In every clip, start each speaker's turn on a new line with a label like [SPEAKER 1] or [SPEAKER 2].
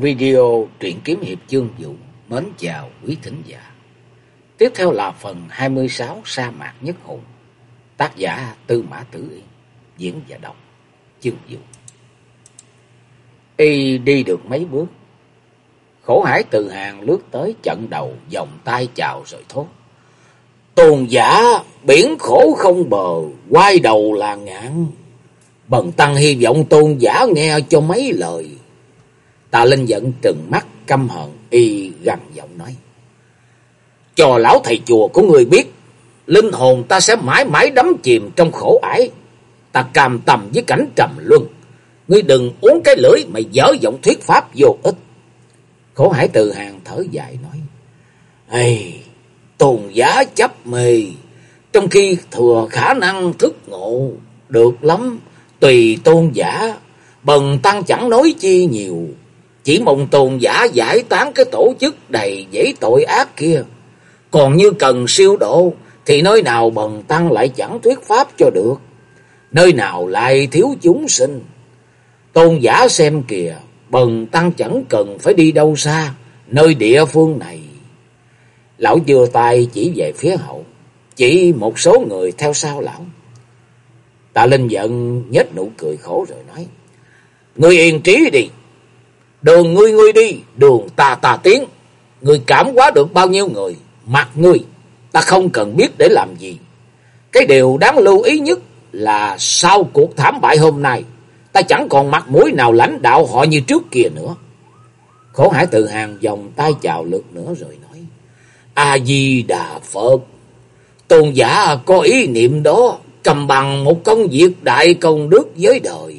[SPEAKER 1] Video truyện kiếm hiệp chương vụ mến chào quý thính giả. Tiếp theo là phần 26 Sa mạc nhất hùng. Tác giả Tư Mã Tử Yên, diễn và đọc chương vụ. Y đi được mấy bước, khổ hải từ hàng lướt tới trận đầu, vòng tay chào rồi thốt. Tôn giả, biển khổ không bờ, quay đầu là ngạn. Bần tăng hy vọng tôn giả nghe cho mấy lời Tạ Linh giận trừng mắt căm hận y gằn giọng nói. Cho lão thầy chùa của người biết, linh hồn ta sẽ mãi mãi đắm chìm trong khổ ải. Ta cam tầm với cảnh trầm luân. Ngươi đừng uống cái lưỡi mà dở giọng thuyết pháp vô ích. Khổ hải từ hàng thở dài nói. Ây, tôn giá chấp mê, trong khi thừa khả năng thức ngộ, được lắm, tùy tôn giả, bần tăng chẳng nói chi nhiều. Chỉ mong tồn giả giải tán cái tổ chức đầy dễ tội ác kia. Còn như cần siêu độ thì nơi nào bần tăng lại chẳng thuyết pháp cho được. Nơi nào lại thiếu chúng sinh. Tôn giả xem kìa, bần tăng chẳng cần phải đi đâu xa, nơi địa phương này. Lão vừa tay chỉ về phía hậu, chỉ một số người theo sau lão. Tạ Linh giận nhếch nụ cười khổ rồi nói, Ngươi yên trí đi, Đường ngươi ngươi đi, đường ta ta tiến. Ngươi cảm hóa được bao nhiêu người, mặt ngươi, ta không cần biết để làm gì. Cái điều đáng lưu ý nhất là sau cuộc thảm bại hôm nay, ta chẳng còn mặt mũi nào lãnh đạo họ như trước kia nữa. Khổ hải tự hàng vòng tay chào lượt nữa rồi nói, A-di-đà Phật, tôn giả có ý niệm đó, cầm bằng một công việc đại công đức với đời.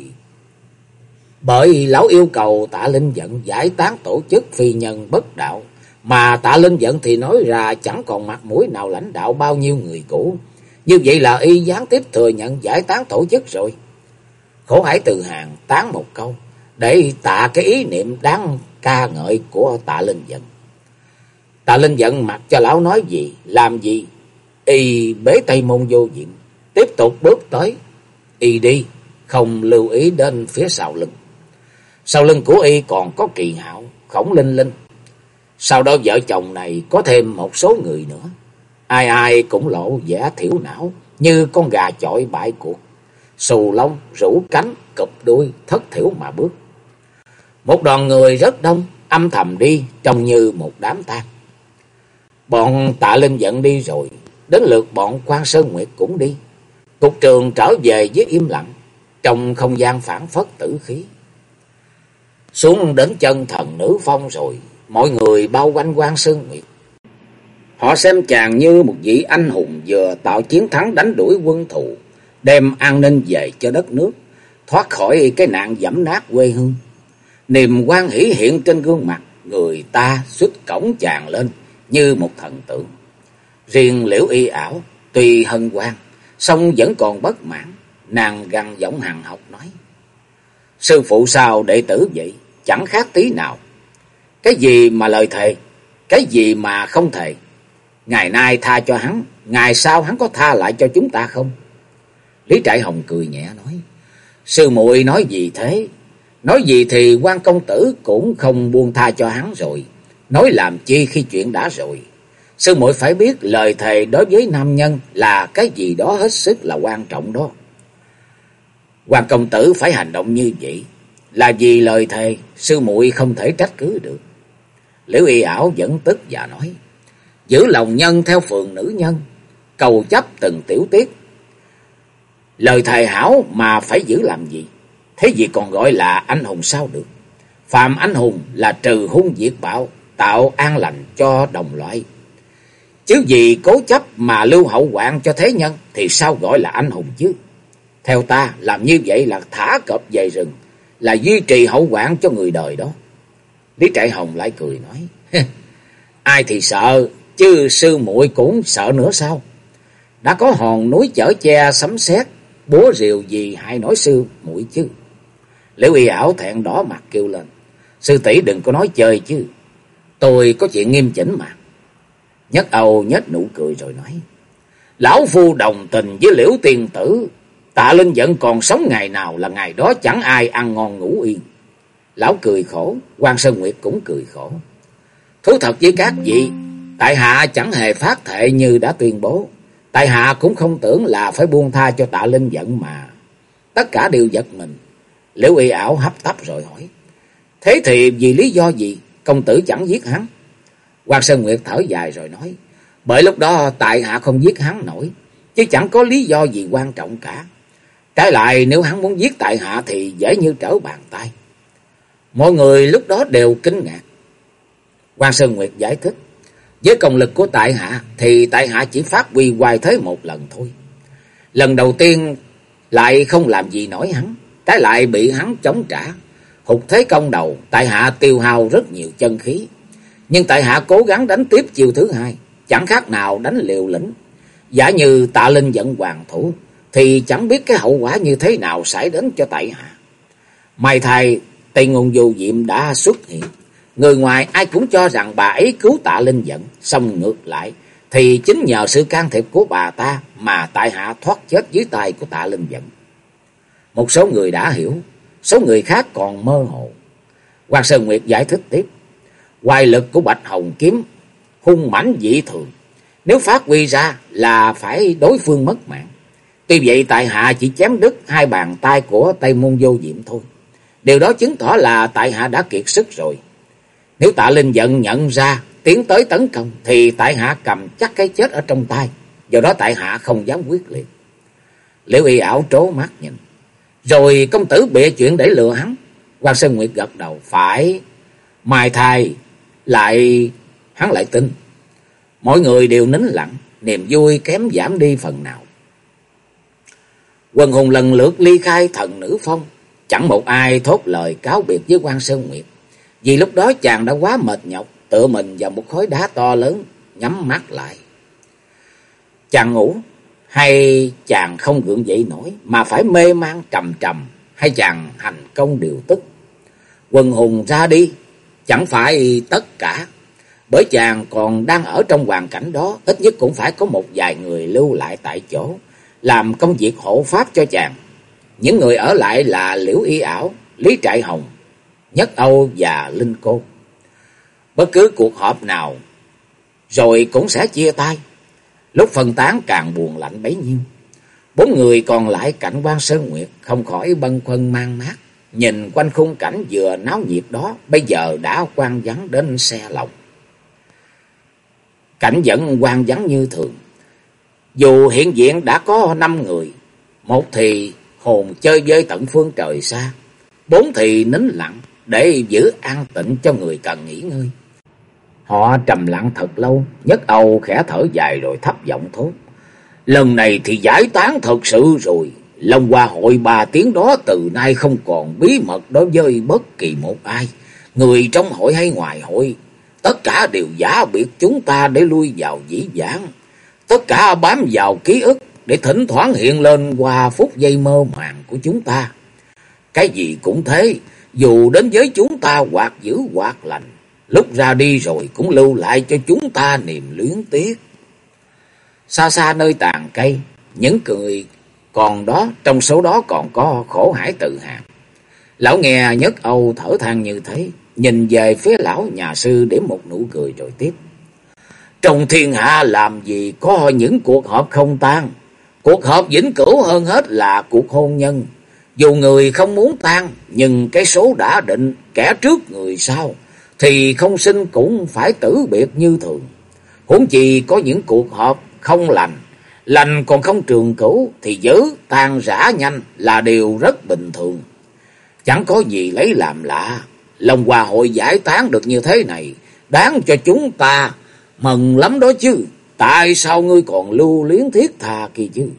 [SPEAKER 1] Bởi lão yêu cầu tạ linh giận giải tán tổ chức phi nhân bất đạo. Mà tạ linh giận thì nói ra chẳng còn mặt mũi nào lãnh đạo bao nhiêu người cũ. Như vậy là y gián tiếp thừa nhận giải tán tổ chức rồi. Khổ hải từ hàng tán một câu. Để tạ cái ý niệm đáng ca ngợi của tạ linh giận. Tạ linh giận mặc cho lão nói gì, làm gì. Y bế tay môn vô diện. Tiếp tục bước tới. Y đi, không lưu ý đến phía sau lưng. Sau lưng của y còn có kỳ hạo, khổng linh linh. Sau đó vợ chồng này có thêm một số người nữa. Ai ai cũng lộ vẻ thiểu não, như con gà chọi bại cuộc. Xù lông, rủ cánh, cụp đuôi, thất thiểu mà bước. Một đoàn người rất đông, âm thầm đi, trông như một đám tang. Bọn tạ linh giận đi rồi, đến lượt bọn quan Sơn Nguyệt cũng đi. Cục trường trở về với im lặng, trong không gian phản phất tử khí. Xuống đến chân thần nữ phong rồi, mọi người bao quanh quan Sơn Nguyệt. Họ xem chàng như một vị anh hùng vừa tạo chiến thắng đánh đuổi quân thù, đem an ninh về cho đất nước, thoát khỏi cái nạn dẫm nát quê hương. Niềm quan hỷ hiện trên gương mặt, người ta xuất cổng chàng lên như một thần tượng. Riêng liễu y ảo, tuy hân hoan, song vẫn còn bất mãn, nàng gằn giọng hằng học nói. Sư phụ sao đệ tử vậy? Chẳng khác tí nào. Cái gì mà lời thề? Cái gì mà không thề? Ngày nay tha cho hắn, ngày sau hắn có tha lại cho chúng ta không? Lý Trại Hồng cười nhẹ nói. Sư muội nói gì thế? Nói gì thì quan công tử cũng không buông tha cho hắn rồi. Nói làm chi khi chuyện đã rồi. Sư muội phải biết lời thề đối với nam nhân là cái gì đó hết sức là quan trọng đó. Quan công tử phải hành động như vậy. Là vì lời thề, sư muội không thể trách cứ được. Liễu y ảo vẫn tức và nói. Giữ lòng nhân theo phường nữ nhân, cầu chấp từng tiểu tiết. Lời thề hảo mà phải giữ làm gì? Thế gì còn gọi là anh hùng sao được? Phạm anh hùng là trừ hung diệt bạo, tạo an lành cho đồng loại. Chứ gì cố chấp mà lưu hậu hoạn cho thế nhân thì sao gọi là anh hùng chứ? Theo ta, làm như vậy là thả cọp về rừng, là duy trì hậu quản cho người đời đó. Lý Trại Hồng lại cười nói, ai thì sợ, chứ sư muội cũng sợ nữa sao? Đã có hòn núi chở che sấm sét, búa rìu gì hại nói sư muội chứ? Liễu y ảo thẹn đỏ mặt kêu lên, sư tỷ đừng có nói chơi chứ, tôi có chuyện nghiêm chỉnh mà. Nhất Âu nhếch nụ cười rồi nói, lão phu đồng tình với liễu tiền tử, Tạ Linh vẫn còn sống ngày nào là ngày đó chẳng ai ăn ngon ngủ yên. Lão cười khổ, quan Sơn Nguyệt cũng cười khổ. Thú thật với các vị, tại hạ chẳng hề phát thệ như đã tuyên bố. Tại hạ cũng không tưởng là phải buông tha cho tạ linh giận mà. Tất cả đều giật mình. Liễu y ảo hấp tấp rồi hỏi. Thế thì vì lý do gì công tử chẳng giết hắn? quan Sơn Nguyệt thở dài rồi nói. Bởi lúc đó tại hạ không giết hắn nổi. Chứ chẳng có lý do gì quan trọng cả. Trái lại nếu hắn muốn giết tại hạ thì dễ như trở bàn tay. Mọi người lúc đó đều kinh ngạc. quan Sơn Nguyệt giải thích. Với công lực của tại hạ thì tại hạ chỉ phát huy hoài thế một lần thôi. Lần đầu tiên lại không làm gì nổi hắn. Trái lại bị hắn chống trả. Hụt thế công đầu, tại hạ tiêu hao rất nhiều chân khí. Nhưng tại hạ cố gắng đánh tiếp chiều thứ hai, chẳng khác nào đánh liều lĩnh. Giả như tạ linh giận hoàng thủ, thì chẳng biết cái hậu quả như thế nào xảy đến cho tại hạ. May thay, Tây Ngôn Du Diệm đã xuất hiện. Người ngoài ai cũng cho rằng bà ấy cứu tạ linh giận, xong ngược lại. Thì chính nhờ sự can thiệp của bà ta mà tại hạ thoát chết dưới tay của tạ linh giận. Một số người đã hiểu, số người khác còn mơ hồ. Hoàng Sơn Nguyệt giải thích tiếp. Hoài lực của Bạch Hồng Kiếm hung mãnh dị thường. Nếu phát huy ra là phải đối phương mất mạng. Tuy vậy, tại hạ chỉ chém đứt hai bàn tay của Tây Môn Vô Diệm thôi. Điều đó chứng tỏ là tại hạ đã kiệt sức rồi. Nếu tạ linh giận nhận ra tiến tới tấn công, thì tại hạ cầm chắc cái chết ở trong tay. Do đó tại hạ không dám quyết liệt. Liễu y ảo trố mắt nhìn. Rồi công tử bịa chuyện để lừa hắn. quan Sơn Nguyệt gật đầu. Phải. Mai thai lại, hắn lại tin. Mọi người đều nín lặng. Niềm vui kém giảm đi phần nào. Quần hùng lần lượt ly khai thần nữ phong. Chẳng một ai thốt lời cáo biệt với quan Sơn Nguyệt. Vì lúc đó chàng đã quá mệt nhọc. Tựa mình vào một khối đá to lớn. Nhắm mắt lại. Chàng ngủ. Hay chàng không gượng dậy nổi. Mà phải mê man trầm trầm. Hay chàng hành công điều tức. Quần hùng ra đi. Chẳng phải tất cả. Bởi chàng còn đang ở trong hoàn cảnh đó. Ít nhất cũng phải có một vài người lưu lại tại chỗ làm công việc hộ pháp cho chàng. Những người ở lại là Liễu Y Ảo, Lý Trại Hồng, Nhất Âu và Linh Cô. Bất cứ cuộc họp nào rồi cũng sẽ chia tay. Lúc phân tán càng buồn lạnh bấy nhiêu. Bốn người còn lại cảnh quan Sơn Nguyệt không khỏi bân khuâng mang mát. Nhìn quanh khung cảnh vừa náo nhiệt đó bây giờ đã quan vắng đến xe lòng. Cảnh vẫn quan vắng như thường. Dù hiện diện đã có năm người, một thì hồn chơi với tận phương trời xa, bốn thì nín lặng để giữ an tịnh cho người cần nghỉ ngơi. Họ trầm lặng thật lâu, nhất Âu khẽ thở dài rồi thấp giọng thốt. Lần này thì giải tán thật sự rồi, Long Hoa hội ba tiếng đó từ nay không còn bí mật đối với bất kỳ một ai, người trong hội hay ngoài hội. Tất cả đều giả biệt chúng ta để lui vào dĩ dãn Tất cả bám vào ký ức để thỉnh thoảng hiện lên qua phút giây mơ màng của chúng ta. Cái gì cũng thế, dù đến với chúng ta hoặc giữ hoặc lành, lúc ra đi rồi cũng lưu lại cho chúng ta niềm luyến tiếc. Xa xa nơi tàn cây, những cười còn đó, trong số đó còn có khổ hải tự hạng. Lão nghe nhất Âu thở than như thế, nhìn về phía lão nhà sư để một nụ cười rồi tiếp. Trong thiên hạ làm gì có những cuộc họp không tan. Cuộc họp vĩnh cửu hơn hết là cuộc hôn nhân. Dù người không muốn tan, nhưng cái số đã định, kẻ trước người sau, thì không sinh cũng phải tử biệt như thường. Huống chi có những cuộc họp không lành, lành còn không trường cửu, thì giữ tan rã nhanh là điều rất bình thường. Chẳng có gì lấy làm lạ, lòng hòa hội giải tán được như thế này, đáng cho chúng ta Mừng lắm đó chứ. Tại sao ngươi còn lưu luyến thiết tha kia chứ?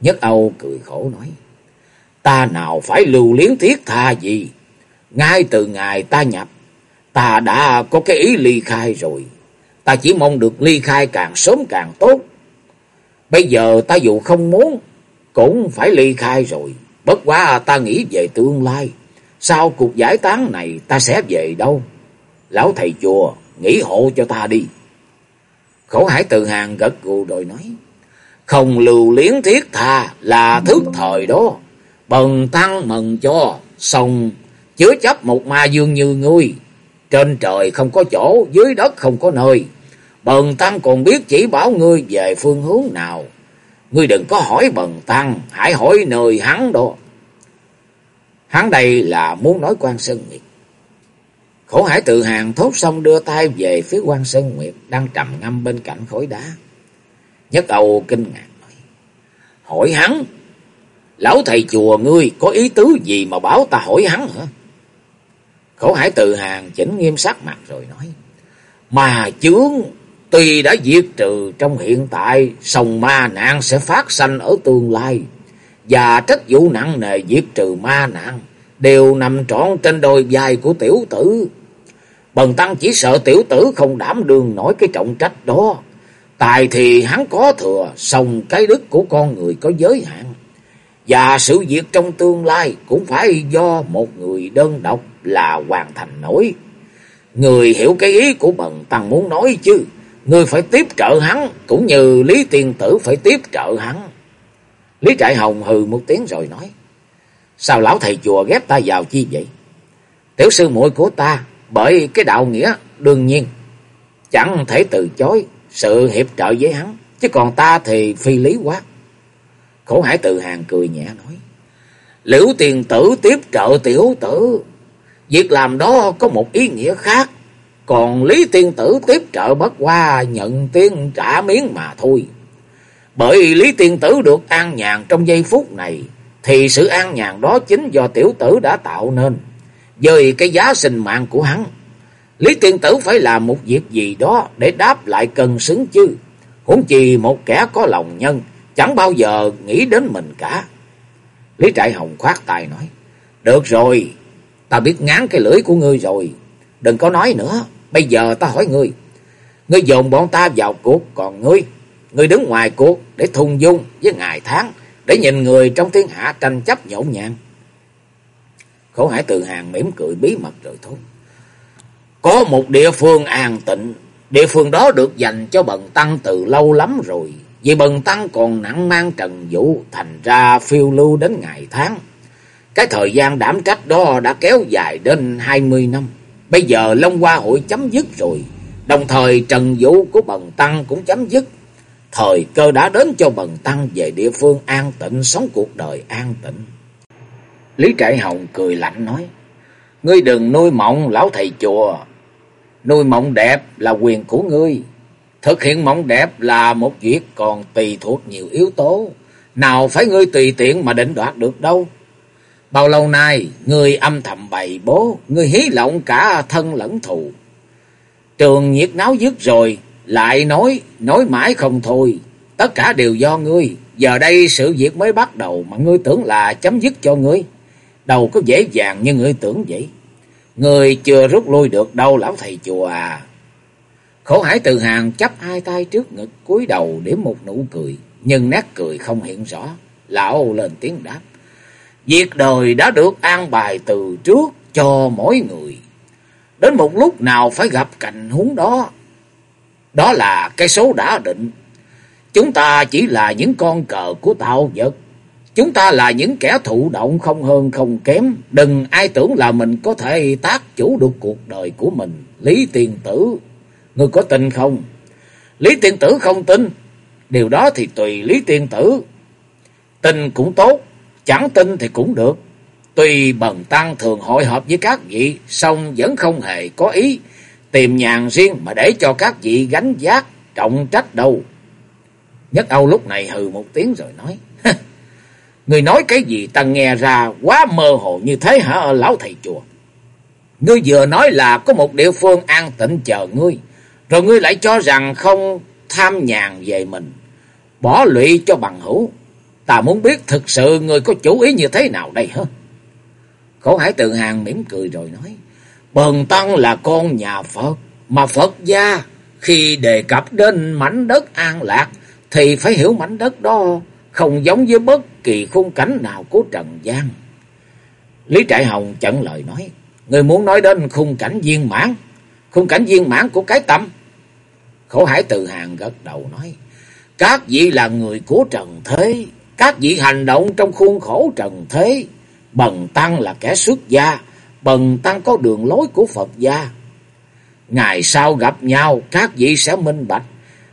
[SPEAKER 1] Nhất Âu cười khổ nói. Ta nào phải lưu luyến thiết tha gì? Ngay từ ngày ta nhập, ta đã có cái ý ly khai rồi. Ta chỉ mong được ly khai càng sớm càng tốt. Bây giờ ta dù không muốn, cũng phải ly khai rồi. Bất quá ta nghĩ về tương lai. Sau cuộc giải tán này ta sẽ về đâu? Lão thầy chùa, nghĩ hộ cho ta đi. Khổ hải từ hàng gật gù rồi nói. Không lưu liếng thiết tha là thước thời đó. Bần tăng mừng cho. Xong chứa chấp một ma dương như ngươi. Trên trời không có chỗ, dưới đất không có nơi. Bần tăng còn biết chỉ bảo ngươi về phương hướng nào. Ngươi đừng có hỏi bần tăng, hãy hỏi nơi hắn đó. Hắn đây là muốn nói quan Sơn Nguyệt. Khổ hải tự hàng thốt xong đưa tay về phía quan Sơn Nguyệt đang trầm ngâm bên cạnh khối đá. Nhất Âu kinh ngạc nói. Hỏi hắn, lão thầy chùa ngươi có ý tứ gì mà bảo ta hỏi hắn hả? Khổ hải tự hàng chỉnh nghiêm sắc mặt rồi nói. Mà chướng tuy đã diệt trừ trong hiện tại, sông ma nạn sẽ phát sanh ở tương lai. Và trách vụ nặng nề diệt trừ ma nạn đều nằm trọn trên đôi vai của tiểu tử. Bần tăng chỉ sợ tiểu tử không đảm đương nổi cái trọng trách đó. Tài thì hắn có thừa, song cái đức của con người có giới hạn. Và sự việc trong tương lai cũng phải do một người đơn độc là hoàn thành nổi. Người hiểu cái ý của bần tăng muốn nói chứ. Người phải tiếp trợ hắn, cũng như Lý Tiên Tử phải tiếp trợ hắn. Lý Trại Hồng hừ một tiếng rồi nói. Sao lão thầy chùa ghép ta vào chi vậy? Tiểu sư muội của ta, bởi cái đạo nghĩa đương nhiên, chẳng thể từ chối sự hiệp trợ với hắn. Chứ còn ta thì phi lý quá. Khổ hải tự hàng cười nhẹ nói. Liễu tiền tử tiếp trợ tiểu tử. Việc làm đó có một ý nghĩa khác. Còn Lý Tiên Tử tiếp trợ bất qua nhận tiền trả miếng mà thôi. Bởi Lý Tiên Tử được an nhàn trong giây phút này, thì sự an nhàn đó chính do tiểu tử đã tạo nên. Với cái giá sinh mạng của hắn, Lý Tiên Tử phải làm một việc gì đó để đáp lại cần xứng chứ. Huống chi một kẻ có lòng nhân, chẳng bao giờ nghĩ đến mình cả. Lý Trại Hồng khoát tay nói, Được rồi, ta biết ngán cái lưỡi của ngươi rồi, đừng có nói nữa. Bây giờ ta hỏi ngươi, ngươi dồn bọn ta vào cuộc, còn ngươi, ngươi đứng ngoài cuộc để thung dung với ngày tháng, để nhìn người trong thiên hạ tranh chấp nhộn nhàng. Khổ hải từ hàng mỉm cười bí mật rồi thôi. Có một địa phương an tịnh, địa phương đó được dành cho bần tăng từ lâu lắm rồi. Vì bần tăng còn nặng mang trần vũ, thành ra phiêu lưu đến ngày tháng. Cái thời gian đảm trách đó đã kéo dài đến hai mươi năm. Bây giờ Long Hoa hội chấm dứt rồi, đồng thời trần vũ của bần tăng cũng chấm dứt. Thời cơ đã đến cho bần tăng về địa phương an tịnh sống cuộc đời an tịnh. Lý Trại Hồng cười lạnh nói, Ngươi đừng nuôi mộng lão thầy chùa, nuôi mộng đẹp là quyền của ngươi. Thực hiện mộng đẹp là một việc còn tùy thuộc nhiều yếu tố, nào phải ngươi tùy tiện mà định đoạt được đâu. Bao lâu nay, ngươi âm thầm bày bố, ngươi hí lộng cả thân lẫn thù. Trường nhiệt náo dứt rồi, lại nói, nói mãi không thôi. Tất cả đều do ngươi, giờ đây sự việc mới bắt đầu mà ngươi tưởng là chấm dứt cho ngươi. Đâu có dễ dàng như ngươi tưởng vậy. Ngươi chưa rút lui được, đâu lão thầy chùa à. Khổ hải từ hàng chấp hai tay trước ngực, cúi đầu để một nụ cười. Nhưng nét cười không hiện rõ. Lão lên tiếng đáp. Việc đời đã được an bài từ trước cho mỗi người. Đến một lúc nào phải gặp cảnh huống đó. Đó là cái số đã định. Chúng ta chỉ là những con cờ của tạo vật. Chúng ta là những kẻ thụ động không hơn không kém. Đừng ai tưởng là mình có thể tác chủ được cuộc đời của mình. Lý tiền tử, người có tin không? Lý tiền tử không tin. Điều đó thì tùy Lý tiền tử. Tin cũng tốt, chẳng tin thì cũng được. Tuy bần tăng thường hội họp với các vị, song vẫn không hề có ý tìm nhàn riêng mà để cho các vị gánh giác trọng trách đâu. Nhất Âu lúc này hừ một tiếng rồi nói. Người nói cái gì ta nghe ra quá mơ hồ như thế hả ở lão thầy chùa. Ngươi vừa nói là có một địa phương an tịnh chờ ngươi. Rồi ngươi lại cho rằng không tham nhàn về mình. Bỏ lụy cho bằng hữu. Ta muốn biết thực sự ngươi có chủ ý như thế nào đây hả? Khổ hải tự hàng mỉm cười rồi nói. Bần tăng là con nhà Phật. Mà Phật gia khi đề cập đến mảnh đất an lạc thì phải hiểu mảnh đất đó không giống với bất kỳ khung cảnh nào của Trần gian. Lý Trại Hồng chặn lời nói, người muốn nói đến khung cảnh viên mãn, khung cảnh viên mãn của cái tâm. Khổ hải từ hàng gật đầu nói, các vị là người của Trần Thế, các vị hành động trong khuôn khổ Trần Thế, bần tăng là kẻ xuất gia, bần tăng có đường lối của Phật gia. Ngày sau gặp nhau, các vị sẽ minh bạch.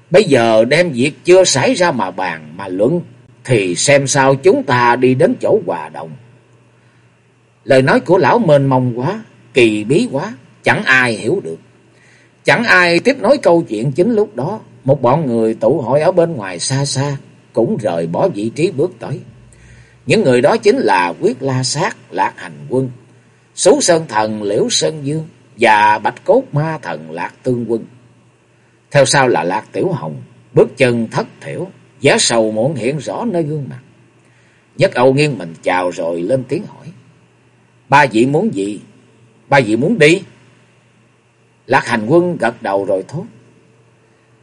[SPEAKER 1] Bây giờ đem việc chưa xảy ra mà bàn, mà luận, thì xem sao chúng ta đi đến chỗ hòa đồng. Lời nói của lão mênh mông quá, kỳ bí quá, chẳng ai hiểu được. Chẳng ai tiếp nối câu chuyện chính lúc đó, một bọn người tụ hội ở bên ngoài xa xa, cũng rời bỏ vị trí bước tới. Những người đó chính là Quyết La Sát, Lạc Hành Quân, Sú Sơn Thần Liễu Sơn Dương và Bạch Cốt Ma Thần Lạc Tương Quân. Theo sau là Lạc Tiểu Hồng, bước chân thất thiểu, giá sầu muộn hiện rõ nơi gương mặt. Nhất Âu nghiêng mình chào rồi lên tiếng hỏi. Ba vị muốn gì? Ba vị muốn đi? Lạc Hành Quân gật đầu rồi thốt.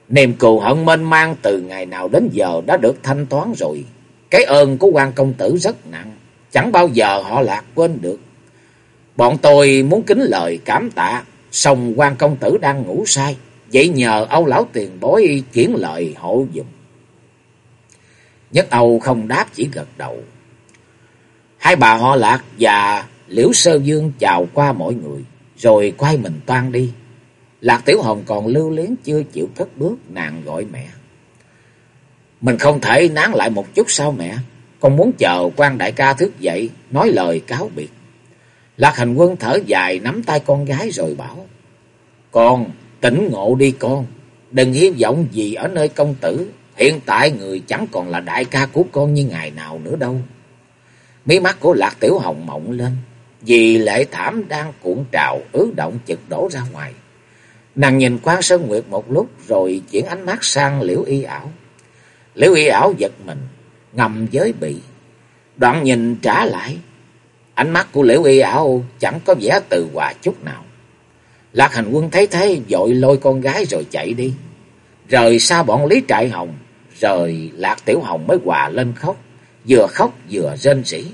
[SPEAKER 1] Niềm cừu hận mênh mang từ ngày nào đến giờ đã được thanh toán rồi. Cái ơn của quan công tử rất nặng, chẳng bao giờ họ lạc quên được. Bọn tôi muốn kính lời cảm tạ, song quan công tử đang ngủ say, vậy nhờ Âu lão tiền bối chuyển lời hộ dùm. Nhất Âu không đáp chỉ gật đầu. Hai bà họ lạc và Liễu Sơ Dương chào qua mọi người, rồi quay mình toan đi. Lạc Tiểu Hồng còn lưu luyến chưa chịu cất bước, nàng gọi mẹ. Mình không thể nán lại một chút sao mẹ? Con muốn chờ quan đại ca thức dậy, nói lời cáo biệt. Lạc hành quân thở dài nắm tay con gái rồi bảo. Con, tỉnh ngộ đi con. Đừng hy vọng gì ở nơi công tử. Hiện tại người chẳng còn là đại ca của con như ngày nào nữa đâu. Mí mắt của Lạc Tiểu Hồng mộng lên. Vì lệ thảm đang cuộn trào ứ động chực đổ ra ngoài. Nàng nhìn quan Sơn Nguyệt một lúc rồi chuyển ánh mắt sang liễu y ảo. Liễu y ảo giật mình, ngầm giới bị. Đoạn nhìn trả lại. Ánh mắt của liễu y ảo chẳng có vẻ từ hòa chút nào. Lạc hành quân thấy thế dội lôi con gái rồi chạy đi. Rời xa bọn Lý Trại Hồng, rồi Lạc Tiểu Hồng mới hòa lên khóc, vừa khóc vừa rên rỉ.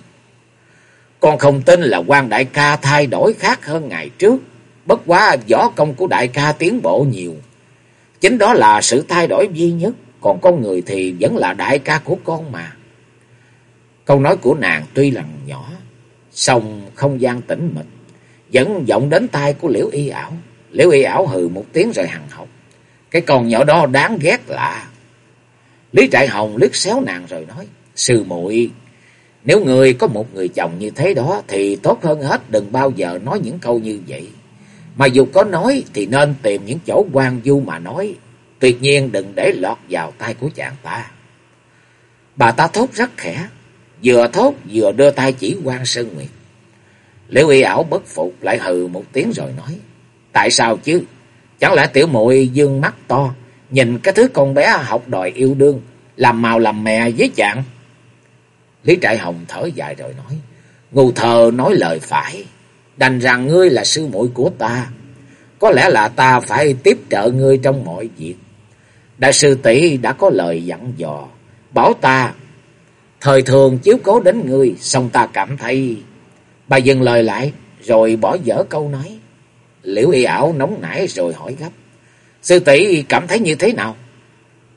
[SPEAKER 1] Con không tin là quan đại ca thay đổi khác hơn ngày trước. Bất quá võ công của đại ca tiến bộ nhiều. Chính đó là sự thay đổi duy nhất. Còn con người thì vẫn là đại ca của con mà. Câu nói của nàng tuy là nhỏ. song không gian tĩnh mịch. Vẫn vọng đến tai của liễu y ảo. Liễu y ảo hừ một tiếng rồi hằng học. Cái con nhỏ đó đáng ghét lạ. Lý Trại Hồng liếc xéo nàng rồi nói. Sư muội, nếu người có một người chồng như thế đó thì tốt hơn hết đừng bao giờ nói những câu như vậy. Mà dù có nói thì nên tìm những chỗ quan du mà nói. Tuyệt nhiên đừng để lọt vào tay của chàng ta. Bà ta thốt rất khẽ. Vừa thốt vừa đưa tay chỉ quan Sơn Nguyệt. Liễu y ảo bất phục lại hừ một tiếng rồi nói. Tại sao chứ? Chẳng lẽ tiểu muội dương mắt to. Nhìn cái thứ con bé học đòi yêu đương. Làm màu làm mè với chàng. Lý Trại Hồng thở dài rồi nói. Ngu thờ nói lời phải. Đành rằng ngươi là sư muội của ta. Có lẽ là ta phải tiếp trợ ngươi trong mọi việc. Đại sư tỷ đã có lời dặn dò. Bảo ta. Thời thường chiếu cố đến ngươi. Xong ta cảm thấy. Bà dừng lời lại. Rồi bỏ dở câu nói. Liễu y ảo nóng nảy rồi hỏi gấp. Sư tỷ cảm thấy như thế nào?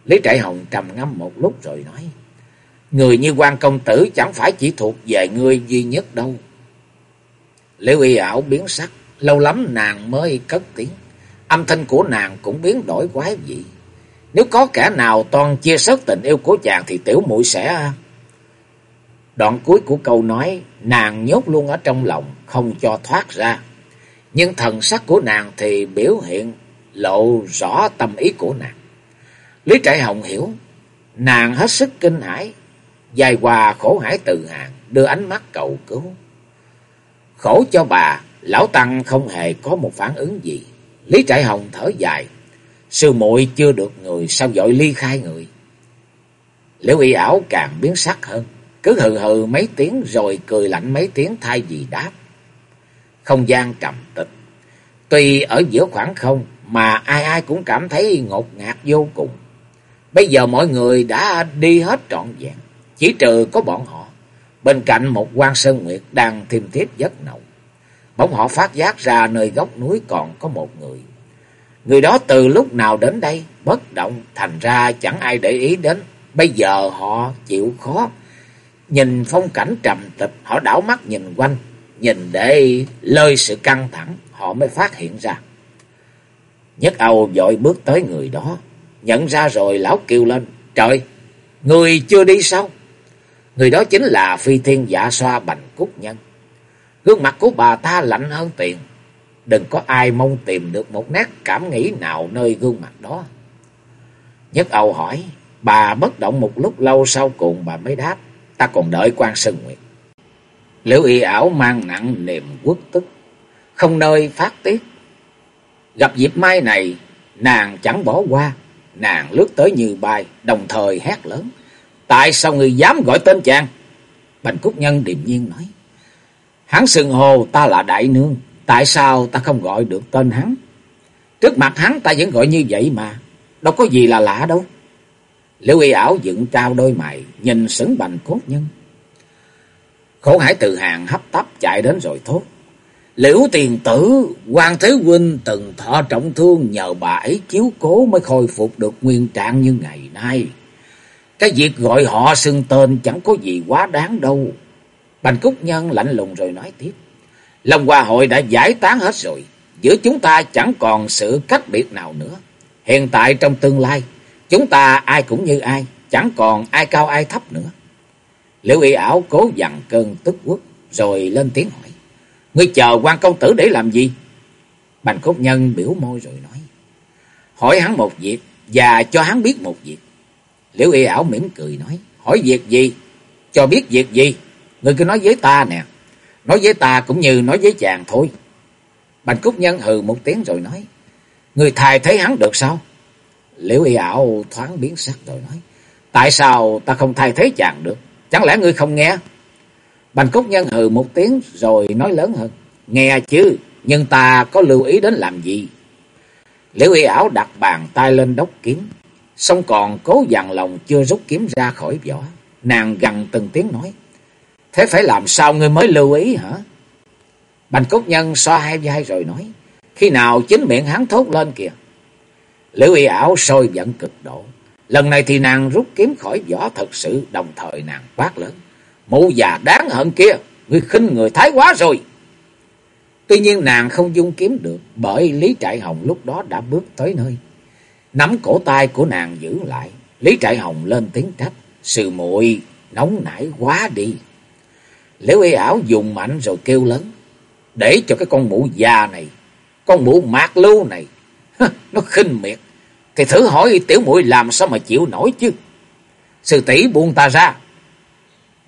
[SPEAKER 1] Lý Trại Hồng trầm ngâm một lúc rồi nói. Người như quan công tử chẳng phải chỉ thuộc về ngươi duy nhất đâu. Liễu y ảo biến sắc, lâu lắm nàng mới cất tiếng. Âm thanh của nàng cũng biến đổi quái dị. Nếu có kẻ nào toàn chia sớt tình yêu của chàng thì tiểu muội sẽ... Đoạn cuối của câu nói, nàng nhốt luôn ở trong lòng, không cho thoát ra. Nhưng thần sắc của nàng thì biểu hiện lộ rõ tâm ý của nàng. Lý Trại Hồng hiểu, nàng hết sức kinh hãi, dài qua khổ hải từ hàng, đưa ánh mắt cầu cứu. Khổ cho bà, lão tăng không hề có một phản ứng gì. Lý Trại Hồng thở dài, sư muội chưa được người sao dội ly khai người. Liễu y ảo càng biến sắc hơn, cứ hừ hừ mấy tiếng rồi cười lạnh mấy tiếng thay vì đáp. Không gian trầm tịch, tuy ở giữa khoảng không mà ai ai cũng cảm thấy ngột ngạt vô cùng. Bây giờ mọi người đã đi hết trọn vẹn, chỉ trừ có bọn họ. Bên cạnh một quan sơn nguyệt đang thiêm thiếp giấc nồng. Bỗng họ phát giác ra nơi góc núi còn có một người. Người đó từ lúc nào đến đây, bất động, thành ra chẳng ai để ý đến. Bây giờ họ chịu khó. Nhìn phong cảnh trầm tịch, họ đảo mắt nhìn quanh. nhìn để lơi sự căng thẳng, họ mới phát hiện ra. Nhất Âu dội bước tới người đó, nhận ra rồi lão kêu lên, trời, người chưa đi sao? Người đó chính là phi thiên dạ xoa bành cúc nhân. Gương mặt của bà ta lạnh hơn tiền. Đừng có ai mong tìm được một nét cảm nghĩ nào nơi gương mặt đó. Nhất Âu hỏi, bà bất động một lúc lâu sau cùng bà mới đáp, ta còn đợi quan Sơn Nguyệt. Liễu y ảo mang nặng niềm quốc tức, không nơi phát tiết. Gặp dịp mai này, nàng chẳng bỏ qua, nàng lướt tới như bay, đồng thời hét lớn. Tại sao người dám gọi tên chàng? Bành Cúc Nhân điềm nhiên nói. Hắn sừng hồ ta là đại nương, tại sao ta không gọi được tên hắn? Trước mặt hắn ta vẫn gọi như vậy mà, đâu có gì là lạ đâu. Liễu y ảo dựng cao đôi mày, nhìn sững bành cốt nhân. Khổ hải từ hàng hấp tấp chạy đến rồi thốt. Liễu tiền tử, quan Thế Huynh từng thọ trọng thương nhờ bà ấy chiếu cố mới khôi phục được nguyên trạng như ngày nay. Cái việc gọi họ xưng tên chẳng có gì quá đáng đâu. Bành Cúc Nhân lạnh lùng rồi nói tiếp. Long Hoa hội đã giải tán hết rồi. Giữa chúng ta chẳng còn sự cách biệt nào nữa. Hiện tại trong tương lai, chúng ta ai cũng như ai, chẳng còn ai cao ai thấp nữa. Liễu y ảo cố dằn cơn tức quốc, rồi lên tiếng hỏi. Ngươi chờ quan công tử để làm gì? Bành Cúc Nhân biểu môi rồi nói. Hỏi hắn một việc, và cho hắn biết một việc. Liễu y ảo mỉm cười nói. Hỏi việc gì? Cho biết việc gì? Ngươi cứ nói với ta nè. Nói với ta cũng như nói với chàng thôi. Bành Cúc Nhân hừ một tiếng rồi nói. Người thài thấy hắn được sao? Liễu y ảo thoáng biến sắc rồi nói. Tại sao ta không thay thế chàng được? Chẳng lẽ ngươi không nghe? Bành Cúc Nhân hừ một tiếng rồi nói lớn hơn. Nghe chứ, nhưng ta có lưu ý đến làm gì? Liễu y ảo đặt bàn tay lên đốc kiếm. Xong còn cố dằn lòng chưa rút kiếm ra khỏi vỏ. Nàng gằn từng tiếng nói. Thế phải làm sao ngươi mới lưu ý hả? Bành Cúc Nhân so hai vai rồi nói. Khi nào chính miệng hắn thốt lên kìa. Liễu y ảo sôi giận cực độ. Lần này thì nàng rút kiếm khỏi vỏ thật sự đồng thời nàng quát lớn. Mụ già đáng hận kia, ngươi khinh người thái quá rồi. Tuy nhiên nàng không dung kiếm được bởi Lý Trại Hồng lúc đó đã bước tới nơi. Nắm cổ tay của nàng giữ lại, Lý Trại Hồng lên tiếng trách. Sự muội nóng nảy quá đi. Liễu y ảo dùng mạnh rồi kêu lớn. Để cho cái con mụ già này, con mụ mạc lưu này, nó khinh miệt. Thì thử hỏi tiểu muội làm sao mà chịu nổi chứ. Sư tỷ buông ta ra.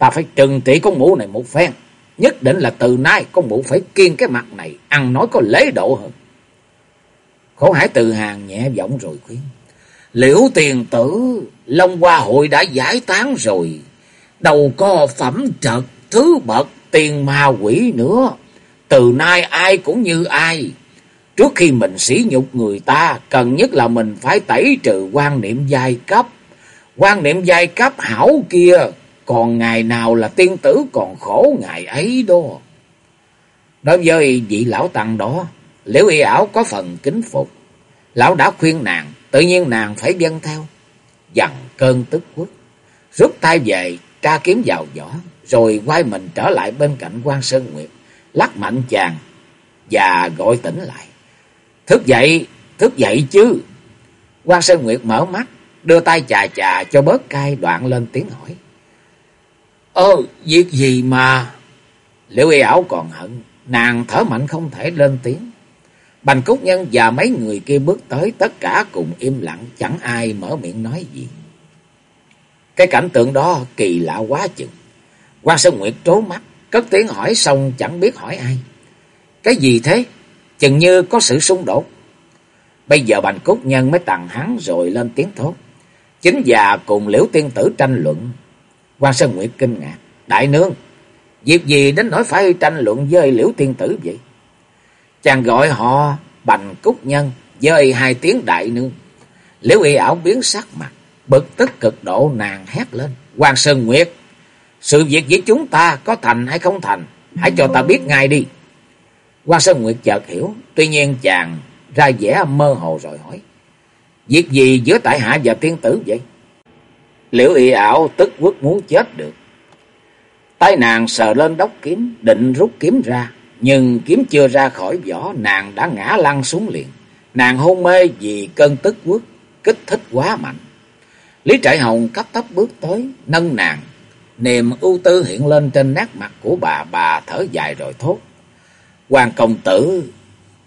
[SPEAKER 1] Ta phải trừng trị con mụ này một phen. Nhất định là từ nay con mụ phải kiên cái mặt này. Ăn nói có lễ độ hơn. Khổ hải từ hàng nhẹ giọng rồi khuyên. Liễu tiền tử, Long Hoa hội đã giải tán rồi. đầu có phẩm trật, thứ bậc, tiền ma quỷ nữa. Từ nay ai cũng như ai. Trước khi mình sỉ nhục người ta, cần nhất là mình phải tẩy trừ quan niệm giai cấp. Quan niệm giai cấp hảo kia, còn ngày nào là tiên tử còn khổ ngày ấy đó. Đối với vị lão tăng đó, liễu y ảo có phần kính phục. Lão đã khuyên nàng, tự nhiên nàng phải dân theo. Dằn cơn tức quốc, rút tay về, tra kiếm vào vỏ, rồi quay mình trở lại bên cạnh quan Sơn Nguyệt, lắc mạnh chàng và gọi tỉnh lại. Thức dậy, thức dậy chứ. quan Sơn Nguyệt mở mắt, đưa tay chà chà cho bớt cay đoạn lên tiếng hỏi. Ơ, việc gì mà... Liễu y ảo còn hận, nàng thở mạnh không thể lên tiếng. Bành Cúc Nhân và mấy người kia bước tới, tất cả cùng im lặng, chẳng ai mở miệng nói gì. Cái cảnh tượng đó kỳ lạ quá chừng. quan Sơn Nguyệt trố mắt, cất tiếng hỏi xong chẳng biết hỏi ai. Cái gì thế? Chừng như có sự xung đột. Bây giờ Bành Cúc Nhân mới tặng hắn rồi lên tiếng thốt. Chính già cùng liễu tiên tử tranh luận quan Sơn Nguyệt kinh ngạc. Đại nương, việc gì đến nỗi phải tranh luận với liễu tiên tử vậy? Chàng gọi họ Bành Cúc Nhân với hai tiếng đại nương. Liễu y ảo biến sắc mặt, bực tức cực độ nàng hét lên. quan Sơn Nguyệt, sự việc với chúng ta có thành hay không thành, hãy cho ta biết ngay đi. Quan Sơn Nguyệt chợt hiểu, tuy nhiên chàng ra vẻ mơ hồ rồi hỏi. Việc gì giữa tại hạ và tiên tử vậy? Liễu y ảo tức quốc muốn chết được. Tay nàng sờ lên đốc kiếm, định rút kiếm ra. Nhưng kiếm chưa ra khỏi vỏ, nàng đã ngã lăn xuống liền. Nàng hôn mê vì cơn tức quốc, kích thích quá mạnh. Lý Trại Hồng cấp tấp bước tới, nâng nàng. Niềm ưu tư hiện lên trên nét mặt của bà, bà thở dài rồi thốt. Hoàng công tử,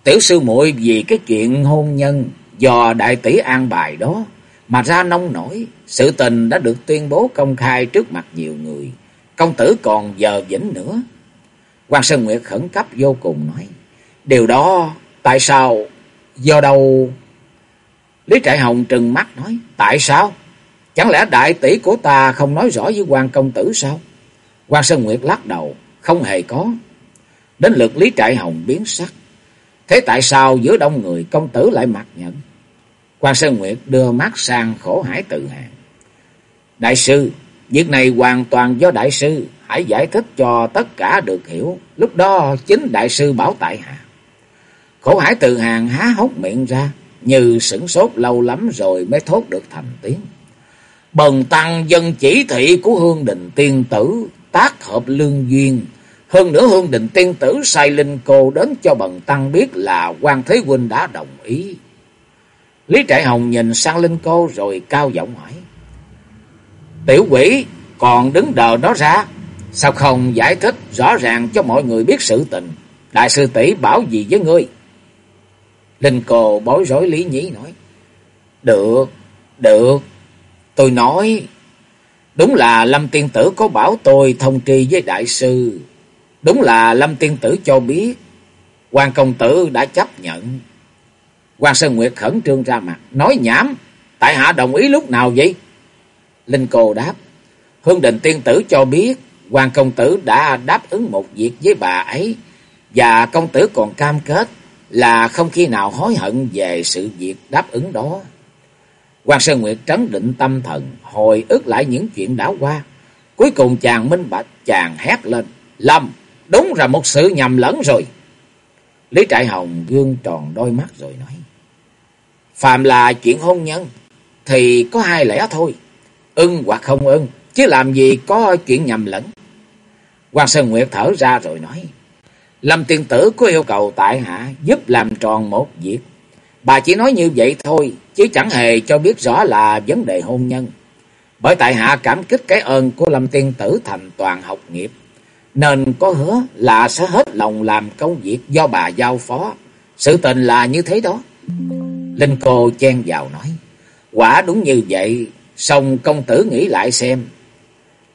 [SPEAKER 1] tiểu sư muội vì cái chuyện hôn nhân do đại tỷ an bài đó mà ra nông nổi. Sự tình đã được tuyên bố công khai trước mặt nhiều người. Công tử còn giờ vĩnh nữa. Quan Sơn Nguyệt khẩn cấp vô cùng nói. Điều đó tại sao? Do đâu? Lý Trại Hồng trừng mắt nói. Tại sao? Chẳng lẽ đại tỷ của ta không nói rõ với quan công tử sao? Quan Sơn Nguyệt lắc đầu. Không hề có. Đến lượt Lý Trại Hồng biến sắc. Thế tại sao giữa đông người công tử lại mặc nhận? Quan Sơn Nguyệt đưa mắt sang khổ hải tự hàng. Đại sư, việc này hoàn toàn do đại sư, hãy giải thích cho tất cả được hiểu. Lúc đó chính đại sư bảo tại hạ. Khổ hải tự hàng há hốc miệng ra, như sửng sốt lâu lắm rồi mới thốt được thành tiếng. Bần tăng dân chỉ thị của hương đình tiên tử, tác hợp lương duyên. Hơn nữa hương đình tiên tử sai linh cô đến cho bần tăng biết là quan Thế Huynh đã đồng ý. Lý Trại Hồng nhìn sang Linh Cô rồi cao giọng hỏi. Tiểu quỷ còn đứng đờ đó ra. Sao không giải thích rõ ràng cho mọi người biết sự tình. Đại sư tỷ bảo gì với ngươi? Linh Cô bối rối lý Nhĩ nói. Được, được. Tôi nói. Đúng là Lâm Tiên Tử có bảo tôi thông tri với đại sư. Đúng là Lâm Tiên Tử cho biết. hoàng công tử đã chấp nhận. Quan Sơn Nguyệt khẩn trương ra mặt, nói nhảm, tại hạ đồng ý lúc nào vậy? Linh Cô đáp, Hương Định Tiên Tử cho biết, Hoàng Công Tử đã đáp ứng một việc với bà ấy, và công tử còn cam kết là không khi nào hối hận về sự việc đáp ứng đó. Quan Sơn Nguyệt trấn định tâm thần, hồi ức lại những chuyện đã qua. Cuối cùng chàng minh bạch, chàng hét lên, Lâm, đúng là một sự nhầm lẫn rồi. Lý Trại Hồng gương tròn đôi mắt rồi nói. Phạm là chuyện hôn nhân thì có hai lẽ thôi. Ưng hoặc không ưng, chứ làm gì có chuyện nhầm lẫn. Quan Sơn Nguyệt thở ra rồi nói. Lâm tiên tử có yêu cầu tại hạ giúp làm tròn một việc. Bà chỉ nói như vậy thôi, chứ chẳng hề cho biết rõ là vấn đề hôn nhân. Bởi tại hạ cảm kích cái ơn của Lâm tiên tử thành toàn học nghiệp. Nên có hứa là sẽ hết lòng làm công việc do bà giao phó. Sự tình là như thế đó. Linh cô chen vào nói. Quả đúng như vậy. Xong công tử nghĩ lại xem.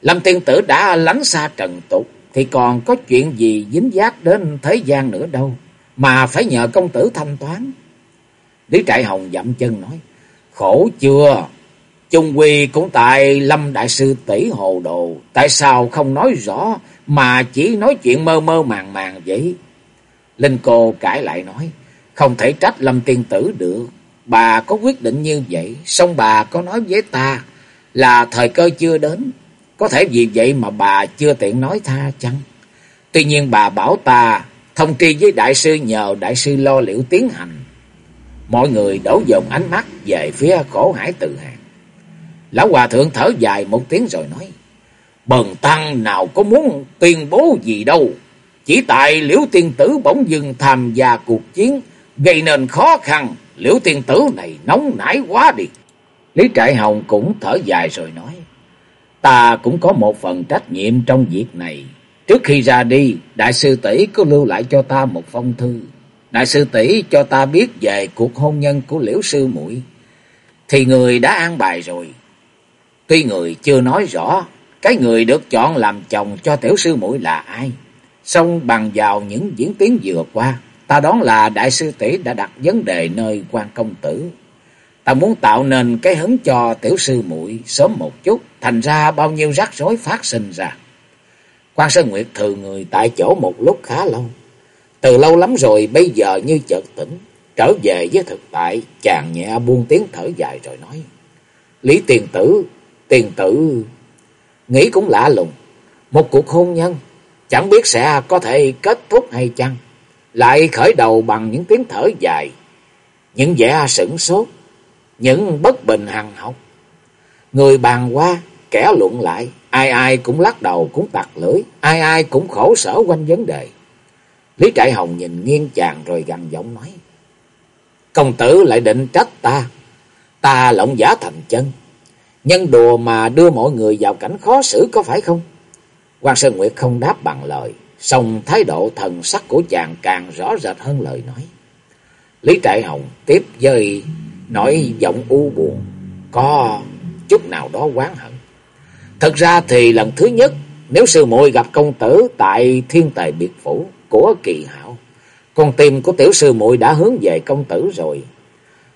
[SPEAKER 1] Lâm tiên tử đã lánh xa trần tục. Thì còn có chuyện gì dính giác đến thế gian nữa đâu. Mà phải nhờ công tử thanh toán. Lý Trại Hồng dậm chân nói. Khổ chưa? Trung Quy cũng tại Lâm Đại Sư tỷ hồ đồ. Tại sao không nói rõ mà chỉ nói chuyện mơ mơ màng màng vậy? Linh cô cãi lại nói. Không thể trách Lâm Tiên Tử được. Bà có quyết định như vậy. Xong bà có nói với ta là thời cơ chưa đến. Có thể vì vậy mà bà chưa tiện nói tha chăng? Tuy nhiên bà bảo ta thông tri với đại sư nhờ đại sư lo liệu tiến hành. Mọi người đổ dồn ánh mắt về phía khổ hải tự hàng. Lão hòa thượng thở dài một tiếng rồi nói. Bần tăng nào có muốn tuyên bố gì đâu. Chỉ tại liễu tiên tử bỗng dừng tham gia cuộc chiến. Gây nên khó khăn. Liễu tiên tử này nóng nảy quá đi. Lý Trại Hồng cũng thở dài rồi nói. Ta cũng có một phần trách nhiệm trong việc này. Trước khi ra đi, đại sư tỷ có lưu lại cho ta một phong thư. Đại sư tỷ cho ta biết về cuộc hôn nhân của liễu sư muội Thì người đã an bài rồi. Tuy người chưa nói rõ cái người được chọn làm chồng cho tiểu sư muội là ai. song bằng vào những diễn tiến vừa qua, ta đoán là đại sư tỷ đã đặt vấn đề nơi quan công tử. Ta muốn tạo nên cái hứng cho tiểu sư muội sớm một chút, thành ra bao nhiêu rắc rối phát sinh ra. Quan Sơn Nguyệt thừa người tại chỗ một lúc khá lâu. Từ lâu lắm rồi bây giờ như chợt tỉnh, trở về với thực tại, chàng nhẹ buông tiếng thở dài rồi nói. Lý tiền tử, tiền tử, nghĩ cũng lạ lùng. Một cuộc hôn nhân, chẳng biết sẽ có thể kết thúc hay chăng. Lại khởi đầu bằng những tiếng thở dài, những vẻ sửng sốt, những bất bình hằng học. Người bàn qua, kẻ luận lại, ai ai cũng lắc đầu cũng tặc lưỡi, ai ai cũng khổ sở quanh vấn đề. Lý Trại Hồng nhìn nghiêng chàng rồi gằn giọng nói. Công tử lại định trách ta, ta lộng giả thành chân. Nhân đùa mà đưa mọi người vào cảnh khó xử có phải không? quan Sơn Nguyệt không đáp bằng lời, song thái độ thần sắc của chàng càng rõ rệt hơn lời nói. Lý Trại Hồng tiếp dơi nói giọng u buồn, có chút nào đó oán hận. Thật ra thì lần thứ nhất, nếu sư muội gặp công tử tại thiên tài biệt phủ của kỳ hảo, con tim của tiểu sư muội đã hướng về công tử rồi.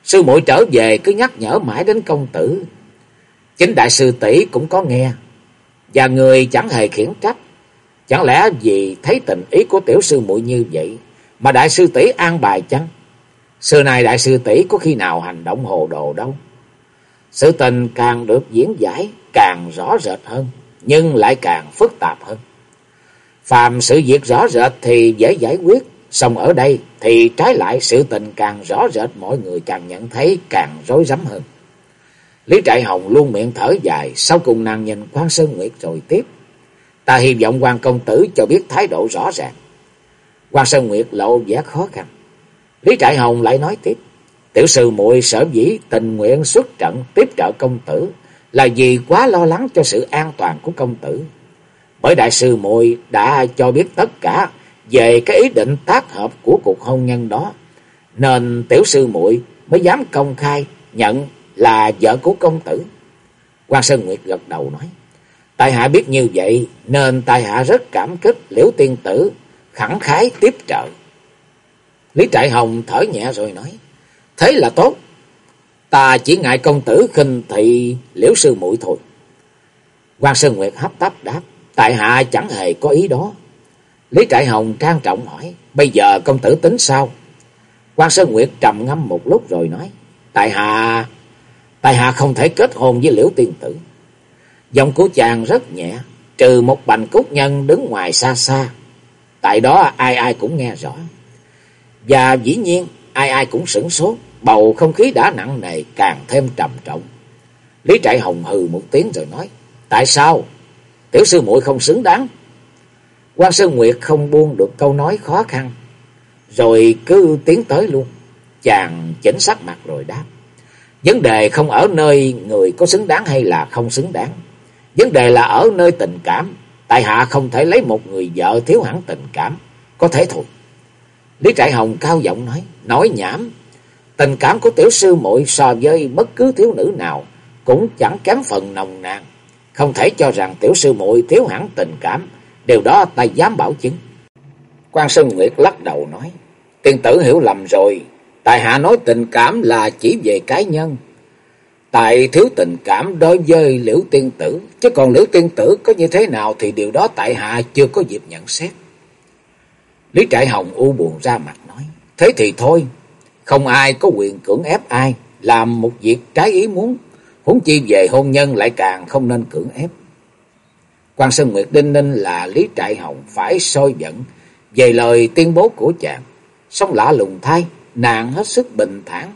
[SPEAKER 1] Sư muội trở về cứ nhắc nhở mãi đến công tử. Chính đại sư tỷ cũng có nghe, và người chẳng hề khiển trách. Chẳng lẽ vì thấy tình ý của tiểu sư muội như vậy mà đại sư tỷ an bài chăng? sư này đại sư tỷ có khi nào hành động hồ đồ đâu. Sự tình càng được diễn giải càng rõ rệt hơn, nhưng lại càng phức tạp hơn. Phàm sự việc rõ rệt thì dễ giải quyết, xong ở đây thì trái lại sự tình càng rõ rệt mọi người càng nhận thấy càng rối rắm hơn. Lý Trại Hồng luôn miệng thở dài, sau cùng nàng nhìn quan Sơn Nguyệt rồi tiếp. Ta hy vọng quan công tử cho biết thái độ rõ ràng. quan Sơn Nguyệt lộ vẻ khó khăn. Lý Trại Hồng lại nói tiếp. Tiểu sư muội sở dĩ tình nguyện xuất trận tiếp trợ công tử là vì quá lo lắng cho sự an toàn của công tử. Bởi đại sư muội đã cho biết tất cả về cái ý định tác hợp của cuộc hôn nhân đó, nên tiểu sư muội mới dám công khai nhận là vợ của công tử. Quan Sơn Nguyệt gật đầu nói, tại hạ biết như vậy nên tại hạ rất cảm kích liễu tiên tử khẳng khái tiếp trợ. Lý Trại Hồng thở nhẹ rồi nói, thế là tốt, ta chỉ ngại công tử khinh thị liễu sư muội thôi. Quan Sơn Nguyệt hấp tấp đáp, tại hạ chẳng hề có ý đó. Lý Trại Hồng trang trọng hỏi, bây giờ công tử tính sao? Quan Sơn Nguyệt trầm ngâm một lúc rồi nói, tại hạ tại hạ không thể kết hôn với liễu tiên tử. Giọng của chàng rất nhẹ, trừ một bành cốt nhân đứng ngoài xa xa. Tại đó ai ai cũng nghe rõ. Và dĩ nhiên ai ai cũng sửng sốt, bầu không khí đã nặng nề càng thêm trầm trọng. Lý Trại Hồng hừ một tiếng rồi nói, tại sao? Tiểu sư muội không xứng đáng. quan Sơn Nguyệt không buông được câu nói khó khăn, rồi cứ tiến tới luôn. Chàng chỉnh sắc mặt rồi đáp. Vấn đề không ở nơi người có xứng đáng hay là không xứng đáng. Vấn đề là ở nơi tình cảm. Tại hạ không thể lấy một người vợ thiếu hẳn tình cảm. Có thể thôi. Lý Trại Hồng cao giọng nói. Nói nhảm. Tình cảm của tiểu sư muội so với bất cứ thiếu nữ nào cũng chẳng kém phần nồng nàn. Không thể cho rằng tiểu sư muội thiếu hẳn tình cảm. Điều đó ta dám bảo chứng. quan Sơn Nguyệt lắc đầu nói. Tiên tử hiểu lầm rồi. Tại hạ nói tình cảm là chỉ về cá nhân. Tại thiếu tình cảm đối với liễu tiên tử. Chứ còn liễu tiên tử có như thế nào thì điều đó tại hạ chưa có dịp nhận xét. Lý Trại Hồng u buồn ra mặt nói. Thế thì thôi. Không ai có quyền cưỡng ép ai. Làm một việc trái ý muốn. Huống chi về hôn nhân lại càng không nên cưỡng ép. quan Sơn Nguyệt Đinh Ninh là Lý Trại Hồng phải soi giận, về lời tuyên bố của chàng. Xong lạ lùng thay nàng hết sức bình thản.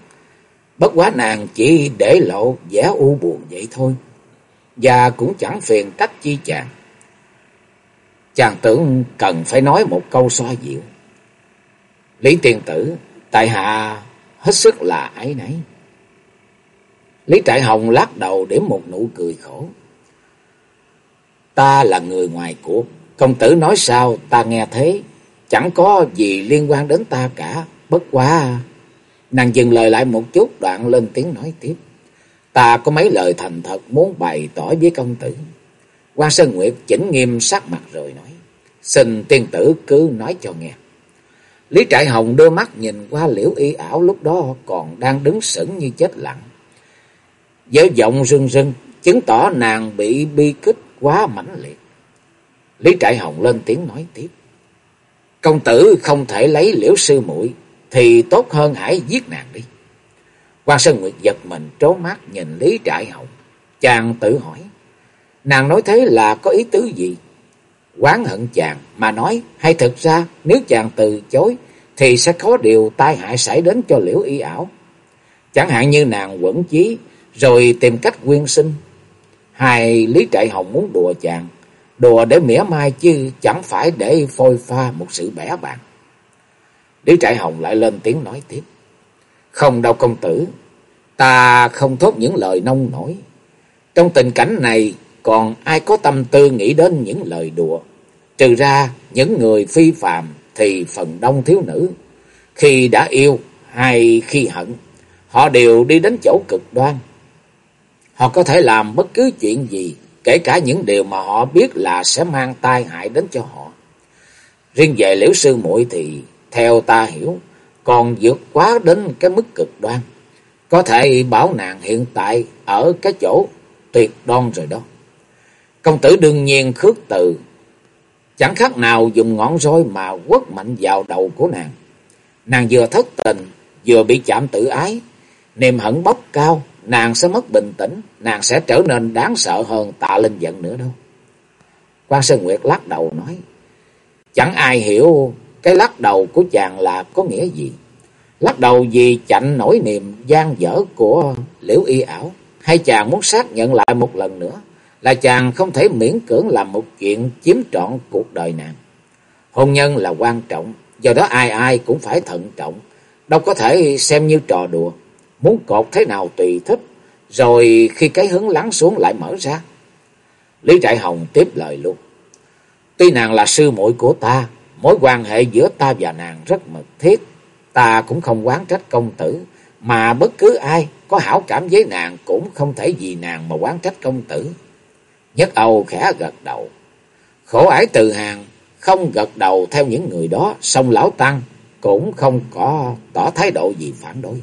[SPEAKER 1] Bất quá nàng chỉ để lộ vẻ u buồn vậy thôi. Và cũng chẳng phiền trách chi chàng. Chàng tưởng cần phải nói một câu xoa dịu. Lý tiền tử, tại hạ hết sức là ấy nấy. Lý Trại Hồng lắc đầu để một nụ cười khổ. Ta là người ngoài cuộc, công tử nói sao ta nghe thế, chẳng có gì liên quan đến ta cả. Bất quá, nàng dừng lời lại một chút đoạn lên tiếng nói tiếp. Ta có mấy lời thành thật muốn bày tỏ với công tử. quan Sơn Nguyệt chỉnh nghiêm sắc mặt rồi nói. Xin tiên tử cứ nói cho nghe. Lý Trại Hồng đưa mắt nhìn qua liễu y ảo lúc đó còn đang đứng sững như chết lặng. Với giọng rưng rưng, chứng tỏ nàng bị bi kích quá mãnh liệt. Lý Trại Hồng lên tiếng nói tiếp. Công tử không thể lấy liễu sư muội thì tốt hơn hãy giết nàng đi. Quan Sơn Nguyệt giật mình trố mắt nhìn Lý Trại Hồng. Chàng tự hỏi, nàng nói thế là có ý tứ gì? Quán hận chàng mà nói hay thực ra nếu chàng từ chối thì sẽ có điều tai hại xảy đến cho liễu y ảo. Chẳng hạn như nàng quẩn chí rồi tìm cách quyên sinh. Hai Lý Trại Hồng muốn đùa chàng, đùa để mỉa mai chứ chẳng phải để phôi pha một sự bẻ bàng. Lý Trại Hồng lại lên tiếng nói tiếp. Không đâu công tử, ta không thốt những lời nông nổi. Trong tình cảnh này còn ai có tâm tư nghĩ đến những lời đùa. Trừ ra những người phi phàm thì phần đông thiếu nữ. Khi đã yêu hay khi hận, họ đều đi đến chỗ cực đoan. Họ có thể làm bất cứ chuyện gì, kể cả những điều mà họ biết là sẽ mang tai hại đến cho họ. Riêng về liễu sư muội thì theo ta hiểu, còn vượt quá đến cái mức cực đoan. Có thể bảo nàng hiện tại ở cái chỗ tuyệt đoan rồi đó. Công tử đương nhiên khước từ, chẳng khác nào dùng ngọn roi mà quất mạnh vào đầu của nàng. Nàng vừa thất tình, vừa bị chạm tự ái, niềm hận bốc cao, nàng sẽ mất bình tĩnh, nàng sẽ trở nên đáng sợ hơn tạ linh giận nữa đâu. Quan Sơn Nguyệt lắc đầu nói, chẳng ai hiểu cái lắc đầu của chàng là có nghĩa gì. Lắc đầu vì chạnh nỗi niềm gian dở của liễu y ảo, hay chàng muốn xác nhận lại một lần nữa là chàng không thể miễn cưỡng làm một chuyện chiếm trọn cuộc đời nàng. Hôn nhân là quan trọng, do đó ai ai cũng phải thận trọng, đâu có thể xem như trò đùa, muốn cột thế nào tùy thích, rồi khi cái hứng lắng xuống lại mở ra. Lý Trại Hồng tiếp lời luôn. Tuy nàng là sư muội của ta, mối quan hệ giữa ta và nàng rất mật thiết, ta cũng không quán trách công tử, mà bất cứ ai có hảo cảm với nàng cũng không thể vì nàng mà quán trách công tử. Nhất Âu khẽ gật đầu. Khổ ải từ hàng không gật đầu theo những người đó, song lão tăng cũng không có tỏ thái độ gì phản đối.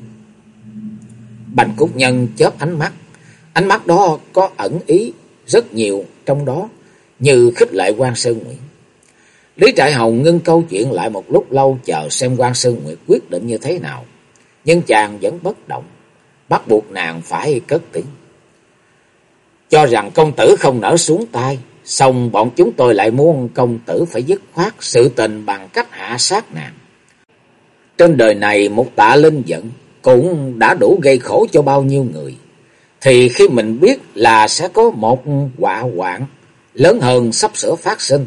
[SPEAKER 1] Bành Cúc Nhân chớp ánh mắt, ánh mắt đó có ẩn ý rất nhiều trong đó, như khích lệ quan Sơn nguyễn. Lý Trại Hồng ngưng câu chuyện lại một lúc lâu chờ xem quan Sơn Nguyệt quyết định như thế nào. Nhưng chàng vẫn bất động, bắt buộc nàng phải cất tiếng. Cho rằng công tử không nở xuống tay, xong bọn chúng tôi lại muốn công tử phải dứt khoát sự tình bằng cách hạ sát nàng. Trên đời này một tạ linh giận cũng đã đủ gây khổ cho bao nhiêu người. Thì khi mình biết là sẽ có một quả hoạn lớn hơn sắp sửa phát sinh,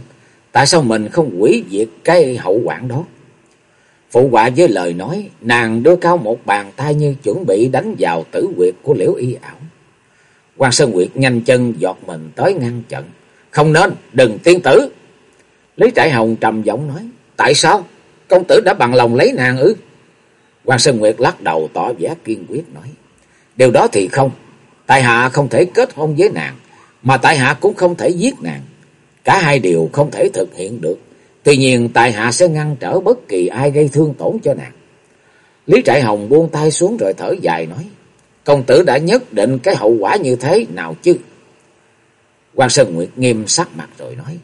[SPEAKER 1] tại sao mình không quỷ diệt cái hậu quản đó? Phụ họa với lời nói, nàng đưa cao một bàn tay như chuẩn bị đánh vào tử quyệt của liễu y ảo. quan Sơn Nguyệt nhanh chân giọt mình tới ngăn chặn Không nên, đừng tiên tử. Lý Trại Hồng trầm giọng nói, tại sao? Công tử đã bằng lòng lấy nàng ư? quan Sơn Nguyệt lắc đầu tỏ vẻ kiên quyết nói, điều đó thì không. Tại hạ không thể kết hôn với nàng, mà tại hạ cũng không thể giết nàng. Cả hai điều không thể thực hiện được. Tuy nhiên tại hạ sẽ ngăn trở bất kỳ ai gây thương tổn cho nàng. Lý Trại Hồng buông tay xuống rồi thở dài nói. Công tử đã nhất định cái hậu quả như thế nào chứ? quan Sơn Nguyệt nghiêm sắc mặt rồi nói.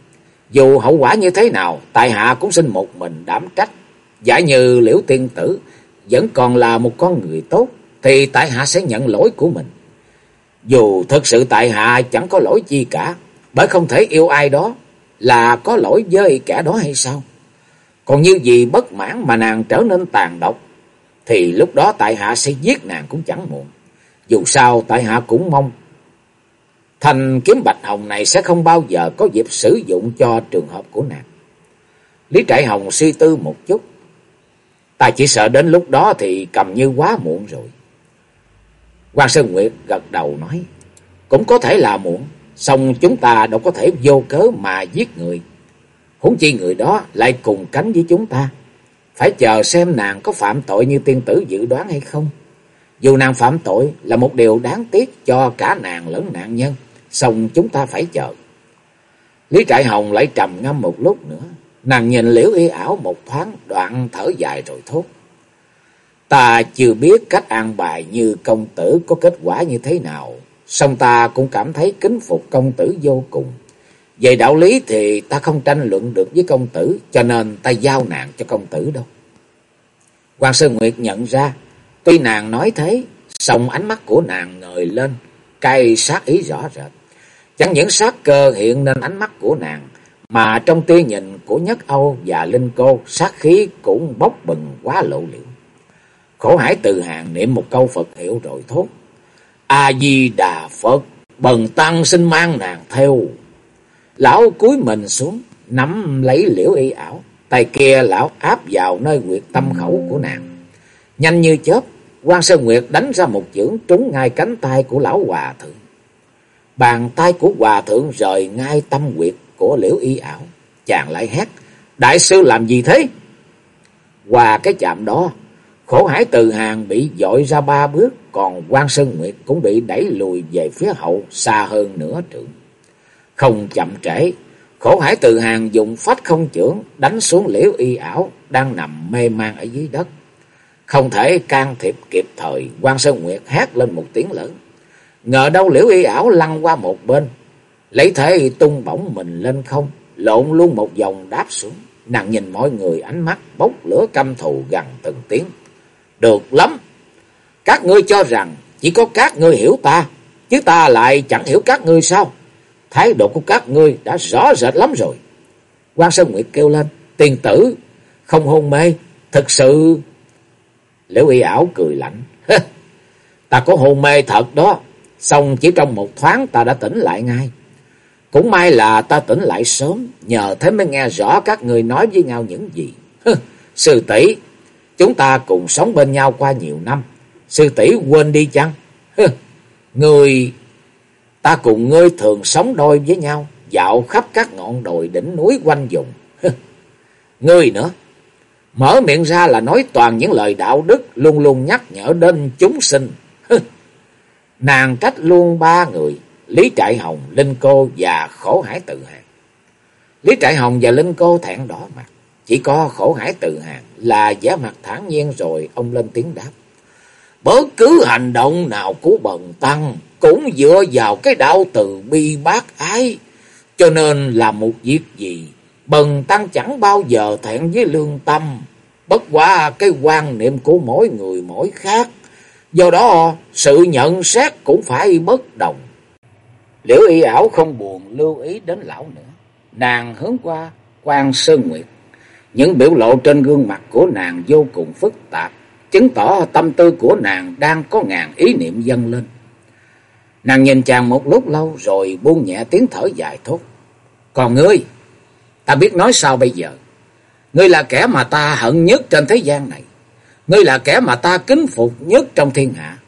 [SPEAKER 1] Dù hậu quả như thế nào, tại hạ cũng xin một mình đảm trách. Giả như liễu tiên tử vẫn còn là một con người tốt, thì tại hạ sẽ nhận lỗi của mình. Dù thật sự tại hạ chẳng có lỗi chi cả, bởi không thể yêu ai đó là có lỗi với kẻ đó hay sao? Còn như gì bất mãn mà nàng trở nên tàn độc, thì lúc đó tại hạ sẽ giết nàng cũng chẳng muộn. Dù sao tại hạ cũng mong thành kiếm bạch hồng này sẽ không bao giờ có dịp sử dụng cho trường hợp của nàng. Lý Trại Hồng suy tư một chút. Ta chỉ sợ đến lúc đó thì cầm như quá muộn rồi. Quan Sơn Nguyệt gật đầu nói. Cũng có thể là muộn. Xong chúng ta đâu có thể vô cớ mà giết người. Huống chi người đó lại cùng cánh với chúng ta. Phải chờ xem nàng có phạm tội như tiên tử dự đoán hay không. Dù nàng phạm tội là một điều đáng tiếc cho cả nàng lẫn nạn nhân. Xong chúng ta phải chờ. Lý Trại Hồng lại trầm ngâm một lúc nữa. Nàng nhìn liễu y ảo một thoáng, đoạn thở dài rồi thốt. Ta chưa biết cách an bài như công tử có kết quả như thế nào. Song ta cũng cảm thấy kính phục công tử vô cùng. Về đạo lý thì ta không tranh luận được với công tử, cho nên ta giao nạn cho công tử đâu. Hoàng Sơn Nguyệt nhận ra, tuy nàng nói thế, song ánh mắt của nàng ngời lên, cay sát ý rõ rệt. Chẳng những sát cơ hiện nên ánh mắt của nàng, mà trong tia nhìn của Nhất Âu và Linh Cô, sát khí cũng bốc bừng quá lộ liễu. Khổ hải từ hàng niệm một câu Phật hiệu rồi thốt. A-di-đà Phật, bần tăng xin mang nàng theo. Lão cúi mình xuống, nắm lấy liễu y ảo. Tay kia lão áp vào nơi nguyệt tâm khẩu của nàng. Nhanh như chớp, quan Sơn Nguyệt đánh ra một chưởng trúng ngay cánh tay của lão hòa thượng. Bàn tay của hòa thượng rời ngay tâm nguyệt của liễu y ảo. Chàng lại hét, đại sư làm gì thế? Qua cái chạm đó, khổ hải từ hàng bị dội ra ba bước, còn quan Sơn Nguyệt cũng bị đẩy lùi về phía hậu xa hơn nửa trượng. Không chậm trễ, khổ hải từ hàng dùng phách không trưởng đánh xuống liễu y ảo đang nằm mê man ở dưới đất. Không thể can thiệp kịp thời, quan Sơn Nguyệt hét lên một tiếng lớn. Ngờ đâu liễu y ảo lăn qua một bên, lấy thế tung bổng mình lên không, lộn luôn một vòng đáp xuống. Nàng nhìn mọi người ánh mắt bốc lửa căm thù gần từng tiếng. Được lắm, các ngươi cho rằng chỉ có các ngươi hiểu ta, chứ ta lại chẳng hiểu các ngươi sao? Thái độ của các ngươi đã rõ rệt lắm rồi. quan Sơn Nguyệt kêu lên, tiền tử, không hôn mê, thật sự... Liễu y ảo cười lạnh, ta có hôn mê thật đó, xong chỉ trong một thoáng ta đã tỉnh lại ngay. Cũng may là ta tỉnh lại sớm, nhờ thế mới nghe rõ các người nói với nhau những gì. Sư tỷ chúng ta cùng sống bên nhau qua nhiều năm, sư tỷ quên đi chăng? Người, ta cùng ngươi thường sống đôi với nhau, dạo khắp các ngọn đồi đỉnh núi quanh vùng. ngươi nữa, mở miệng ra là nói toàn những lời đạo đức, luôn luôn nhắc nhở đến chúng sinh. Nàng trách luôn ba người, Lý Trại Hồng, Linh Cô và Khổ Hải Tự Hàng. Lý Trại Hồng và Linh Cô thẹn đỏ mặt. Chỉ có Khổ Hải Tự Hàng là giá mặt thản nhiên rồi ông lên tiếng đáp. Bất cứ hành động nào của bần tăng cũng dựa vào cái đạo từ bi bác ái. Cho nên là một việc gì, bần tăng chẳng bao giờ thẹn với lương tâm. Bất quá cái quan niệm của mỗi người mỗi khác. Do đó sự nhận xét cũng phải bất đồng. Liễu y ảo không buồn lưu ý đến lão nữa. Nàng hướng qua quan Sơn Nguyệt. Những biểu lộ trên gương mặt của nàng vô cùng phức tạp. Chứng tỏ tâm tư của nàng đang có ngàn ý niệm dâng lên. Nàng nhìn chàng một lúc lâu rồi buông nhẹ tiếng thở dài thốt. Còn ngươi, ta biết nói sao bây giờ. Ngươi là kẻ mà ta hận nhất trên thế gian này. Ngươi là kẻ mà ta kính phục nhất trong thiên hạ.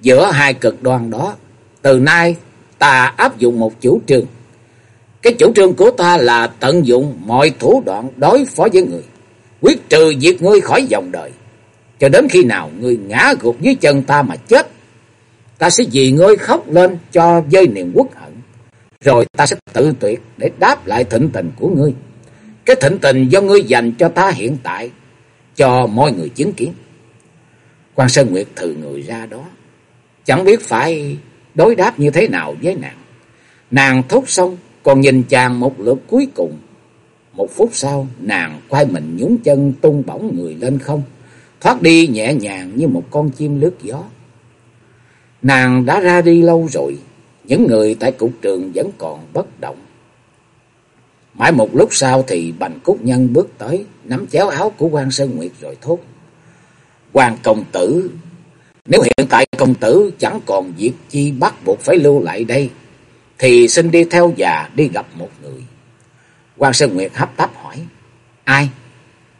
[SPEAKER 1] Giữa hai cực đoan đó, từ nay ta áp dụng một chủ trương. Cái chủ trương của ta là tận dụng mọi thủ đoạn đối phó với người, quyết trừ diệt ngươi khỏi dòng đời. Cho đến khi nào ngươi ngã gục dưới chân ta mà chết, ta sẽ vì ngươi khóc lên cho dây niềm quốc hận. Rồi ta sẽ tự tuyệt để đáp lại thịnh tình của ngươi. Cái thịnh tình do ngươi dành cho ta hiện tại, cho mọi người chứng kiến. Quan Sơn Nguyệt thừ người ra đó, chẳng biết phải đối đáp như thế nào với nàng. Nàng thốt xong, còn nhìn chàng một lượt cuối cùng. Một phút sau, nàng quay mình nhún chân tung bổng người lên không, thoát đi nhẹ nhàng như một con chim lướt gió. Nàng đã ra đi lâu rồi, những người tại cục trường vẫn còn bất động. Mãi một lúc sau thì Bành Cúc Nhân bước tới, nắm chéo áo của quan Sơn Nguyệt rồi thốt. Hoàng công tử nếu hiện tại công tử chẳng còn việc chi bắt buộc phải lưu lại đây, thì xin đi theo già đi gặp một người. quan Sơn Nguyệt hấp tấp hỏi, ai?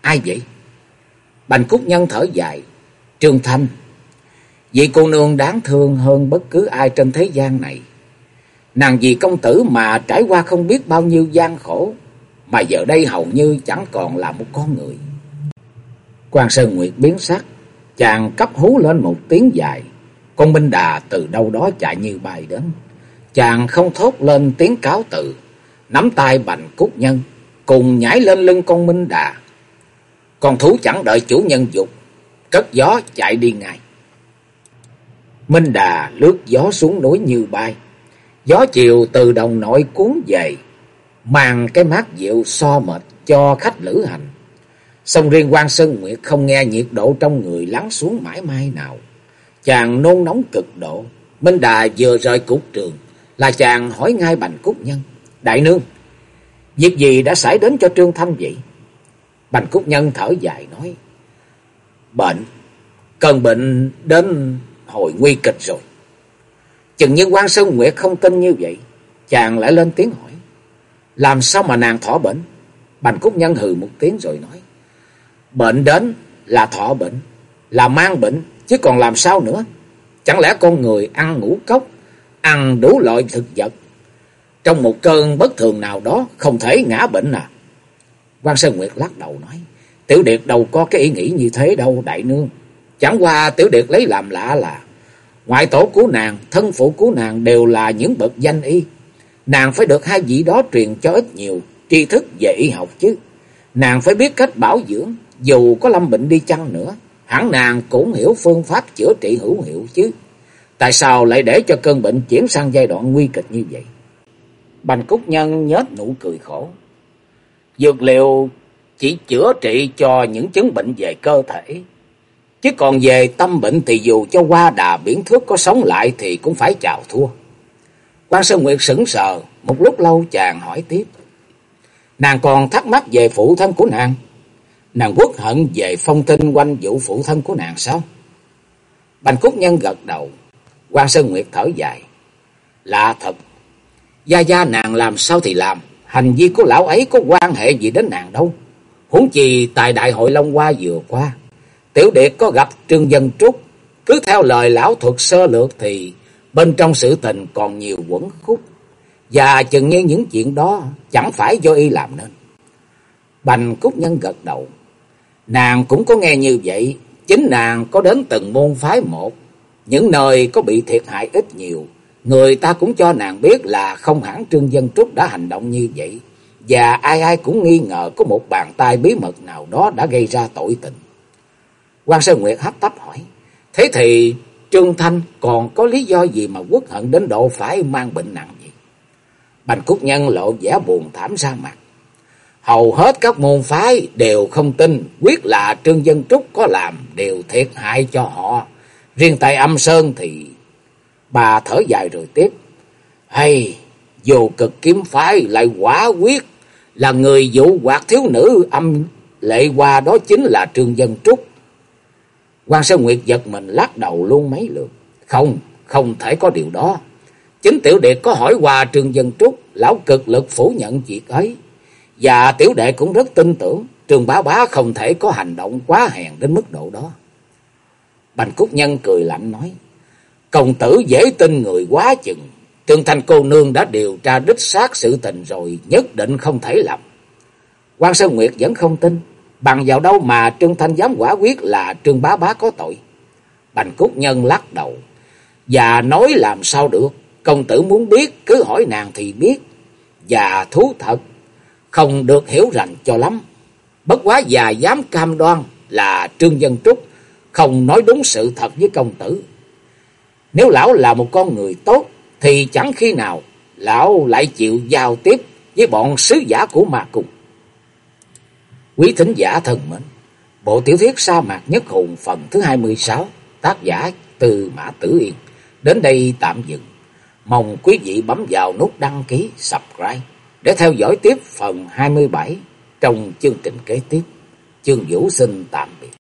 [SPEAKER 1] Ai vậy? Bành Cúc Nhân thở dài, Trương Thanh, vị cô nương đáng thương hơn bất cứ ai trên thế gian này. Nàng vì công tử mà trải qua không biết bao nhiêu gian khổ, mà giờ đây hầu như chẳng còn là một con người. quan Sơn Nguyệt biến sắc, Chàng cấp hú lên một tiếng dài. Con Minh Đà từ đâu đó chạy như bay đến. Chàng không thốt lên tiếng cáo tự. Nắm tay bành cúc nhân. Cùng nhảy lên lưng con Minh Đà. Con thú chẳng đợi chủ nhân dục. Cất gió chạy đi ngay. Minh Đà lướt gió xuống núi như bay. Gió chiều từ đồng nội cuốn về. Mang cái mát dịu so mệt cho khách lữ hành. sông riêng quan Sơn Nguyệt không nghe nhiệt độ trong người lắng xuống mãi mai nào. Chàng nôn nóng cực độ. Minh Đà vừa rời cục trường. Là chàng hỏi ngay Bành Cúc Nhân. Đại nương, việc gì đã xảy đến cho Trương Thanh vậy? Bành Cúc Nhân thở dài nói. Bệnh, cơn bệnh đến hồi nguy kịch rồi. Chừng như quan Sơn Nguyệt không tin như vậy. Chàng lại lên tiếng hỏi. Làm sao mà nàng thọ bệnh? Bành Cúc Nhân hừ một tiếng rồi nói. Bệnh đến là thọ bệnh, là mang bệnh, chứ còn làm sao nữa? Chẳng lẽ con người ăn ngũ cốc, ăn đủ loại thực vật, trong một cơn bất thường nào đó không thể ngã bệnh à? Quan Sơn Nguyệt lắc đầu nói. Tiểu Điệt đâu có cái ý nghĩ như thế đâu đại nương. Chẳng qua Tiểu Điệt lấy làm lạ là ngoại tổ của nàng, thân phụ của nàng đều là những bậc danh y. Nàng phải được hai vị đó truyền cho ít nhiều tri thức về y học chứ. Nàng phải biết cách bảo dưỡng, dù có lâm bệnh đi chăng nữa, hẳn nàng cũng hiểu phương pháp chữa trị hữu hiệu chứ. Tại sao lại để cho cơn bệnh chuyển sang giai đoạn nguy kịch như vậy? Bành Cúc Nhân nhếch nụ cười khổ. Dược liệu chỉ chữa trị cho những chứng bệnh về cơ thể. Chứ còn về tâm bệnh thì dù cho qua đà biển thước có sống lại thì cũng phải chào thua. quan Sơn Nguyệt sững sờ, một lúc lâu chàng hỏi tiếp. Nàng còn thắc mắc về phụ thân của nàng. Nàng quốc hận về phong tin quanh vụ phụ thân của nàng sao? Bành Cúc Nhân gật đầu. quan Sơn Nguyệt thở dài. Lạ thật. Gia Gia nàng làm sao thì làm. Hành vi của lão ấy có quan hệ gì đến nàng đâu. Huống chi tại đại hội Long Hoa vừa qua. Tiểu Điệt có gặp Trương Dân Trúc. Cứ theo lời lão thuật sơ lược thì bên trong sự tình còn nhiều quẩn khúc. Và chừng như những chuyện đó, chẳng phải do y làm nên. Bành Cúc Nhân gật đầu. Nàng cũng có nghe như vậy. Chính nàng có đến từng môn phái một. Những nơi có bị thiệt hại ít nhiều. Người ta cũng cho nàng biết là không hẳn Trương Dân Trúc đã hành động như vậy. Và ai ai cũng nghi ngờ có một bàn tay bí mật nào đó đã gây ra tội tình. quan Sơn Nguyệt hấp tấp hỏi. Thế thì Trương Thanh còn có lý do gì mà quốc hận đến độ phải mang bệnh nặng vậy? Bành Cúc Nhân lộ vẻ buồn thảm ra mặt. Hầu hết các môn phái đều không tin quyết là Trương Dân Trúc có làm đều thiệt hại cho họ. Riêng tại âm Sơn thì bà thở dài rồi tiếp. Hay, dù cực kiếm phái lại quả quyết là người vụ hoạt thiếu nữ âm lệ qua đó chính là Trương Dân Trúc. quan Sơn Nguyệt giật mình lắc đầu luôn mấy lượt. Không, không thể có điều đó. Chính tiểu đệ có hỏi qua Trương Dân Trúc, lão cực lực phủ nhận việc ấy. Và tiểu đệ cũng rất tin tưởng Trương Bá Bá không thể có hành động quá hèn đến mức độ đó. Bành Cúc Nhân cười lạnh nói, Công tử dễ tin người quá chừng. Trương Thanh cô nương đã điều tra đích xác sự tình rồi, nhất định không thể lầm. quan Sơn Nguyệt vẫn không tin, bằng vào đâu mà Trương Thanh dám quả quyết là Trương Bá Bá có tội. Bành Cúc Nhân lắc đầu, và nói làm sao được, công tử muốn biết, cứ hỏi nàng thì biết. Và thú thật, không được hiểu rành cho lắm. Bất quá già dám cam đoan là Trương Dân Trúc không nói đúng sự thật với công tử. Nếu lão là một con người tốt thì chẳng khi nào lão lại chịu giao tiếp với bọn sứ giả của ma cung. Quý thính giả thân mến, bộ tiểu thuyết sa mạc nhất hùng phần thứ 26, tác giả từ Mã Tử Yên. Đến đây tạm dừng. Mong quý vị bấm vào nút đăng ký, subscribe để theo dõi tiếp phần 27 trong chương trình kế tiếp. Chương Vũ xin tạm biệt.